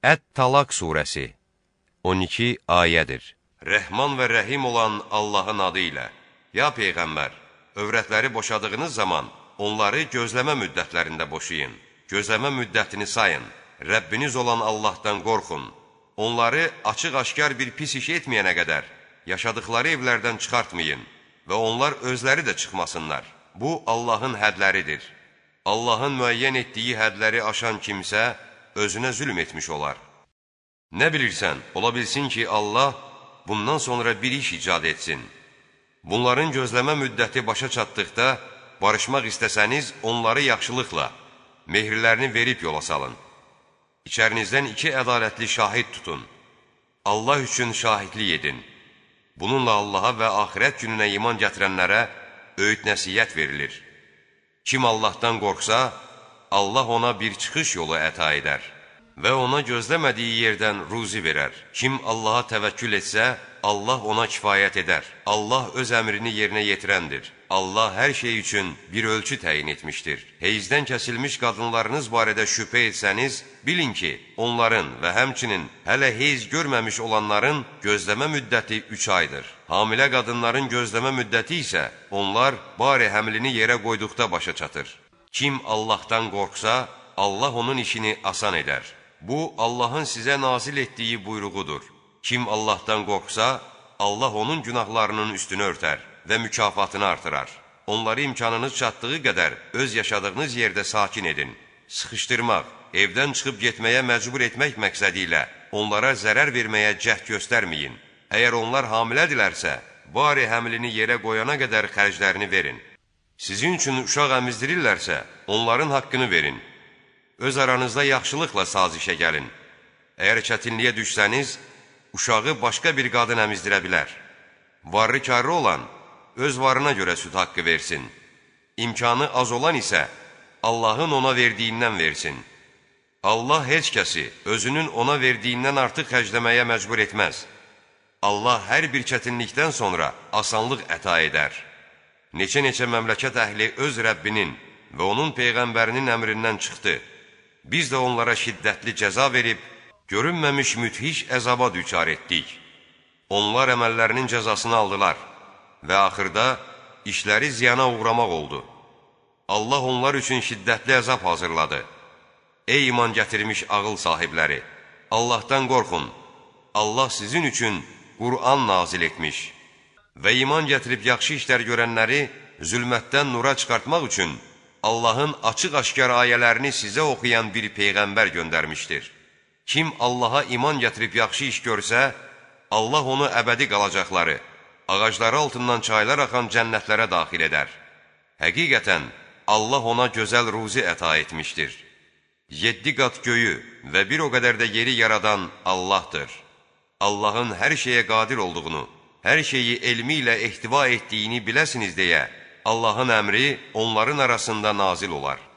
Ət-Talaq surəsi 12 ayədir. Rəhman və rəhim olan Allahın adı ilə. Ya Peyğəmbər, övrətləri boşadığınız zaman onları gözləmə müddətlərində boşayın. Gözləmə müddətini sayın. Rəbbiniz olan Allahdan qorxun. Onları açıq-aşkar bir pis iş etməyənə qədər yaşadıkları evlərdən çıxartmayın və onlar özləri də çıxmasınlar. Bu, Allahın hədləridir. Allahın müəyyən etdiyi hədləri aşan kimsə özünə zülm etmiş olar. Nə bilirsən, ola bilsin ki, Allah bundan sonra bir iş icad etsin. Bunların gözləmə müddəti başa çatdıqda, barışmaq istəsəniz, onları yaxşılıqla, mehirlərini verib yola salın. İçərinizdən iki ədalətli şahid tutun. Allah üçün şahidlik edin. Bununla Allaha və axirət gününə iman gətirənlərə öyüd nəsiyyət verilir. Kim Allahdan qorxsa, Allah ona bir çıxış yolu əta edər və ona gözləmədiyi yerdən ruzi verər. Kim Allaha təvəkkül etsə, Allah ona kifayət edər. Allah öz əmrini yerinə yetirəndir. Allah hər şey üçün bir ölçü təyin etmişdir. Heyzdən kəsilmiş qadınlarınız barədə şübhə etsəniz, bilin ki, onların və həmçinin hələ heyz görməmiş olanların gözləmə müddəti 3 aydır. Hamilə qadınların gözləmə müddəti isə onlar bari həmlini yerə qoyduqda başa çatır. Kim Allahdan qorxsa, Allah onun işini asan edər. Bu, Allahın sizə nazil etdiyi buyruğudur. Kim Allahdan qorxsa, Allah onun günahlarının üstünü örtər və mükafatını artırar. Onları imkanınız çatdığı qədər öz yaşadığınız yerdə sakin edin. Sıxışdırmaq, evdən çıxıb getməyə məcbur etmək məqsədi ilə onlara zərər verməyə cəhd göstərməyin. Əgər onlar hamilədilərsə, bari həmlini yerə qoyana qədər xərclərini verin. Sizin üçün uşaq əmizdirirlərsə, onların haqqını verin. Öz aranızda yaxşılıqla sazişə gəlin. Əgər çətinliyə düşsəniz, uşağı başqa bir qadın əmizdirə bilər. Varlı karı olan, öz varına görə süd haqqı versin. İmkanı az olan isə Allahın ona verdiyindən versin. Allah heç kəsi özünün ona verdiyindən artıq xərcləməyə məcbur etməz. Allah hər bir çətinlikdən sonra asanlıq əta edər. Neçə-neçə məmləkət əhli öz Rəbbinin və onun Peyğəmbərinin əmrindən çıxdı. Biz də onlara şiddətli cəza verib, görünməmiş müthiş əzaba düçar etdik. Onlar əməllərinin cəzasını aldılar və axırda işləri ziyana uğramaq oldu. Allah onlar üçün şiddətli əzab hazırladı. Ey iman gətirmiş ağıl sahibləri! Allahdan qorxun! Allah sizin üçün Qur'an nazil etmiş və iman gətirib yaxşı işlər görənləri zülmətdən nura çıxartmaq üçün Allahın açıq-aşkar ayələrini sizə oxuyan bir Peyğəmbər göndərmişdir. Kim Allaha iman gətirib yaxşı iş görsə, Allah onu əbədi qalacaqları, ağacları altından çaylar axan cənnətlərə daxil edər. Həqiqətən, Allah ona gözəl ruzi əta etmişdir. Yeddi qat göyü və bir o qədər də yeri yaradan Allahdır. Allahın hər şeyə qadir olduğunu, hər şeyi elmi ilə ehtiva etdiyini biləsiniz deyə, Allahın əmri onların arasında nazil olar.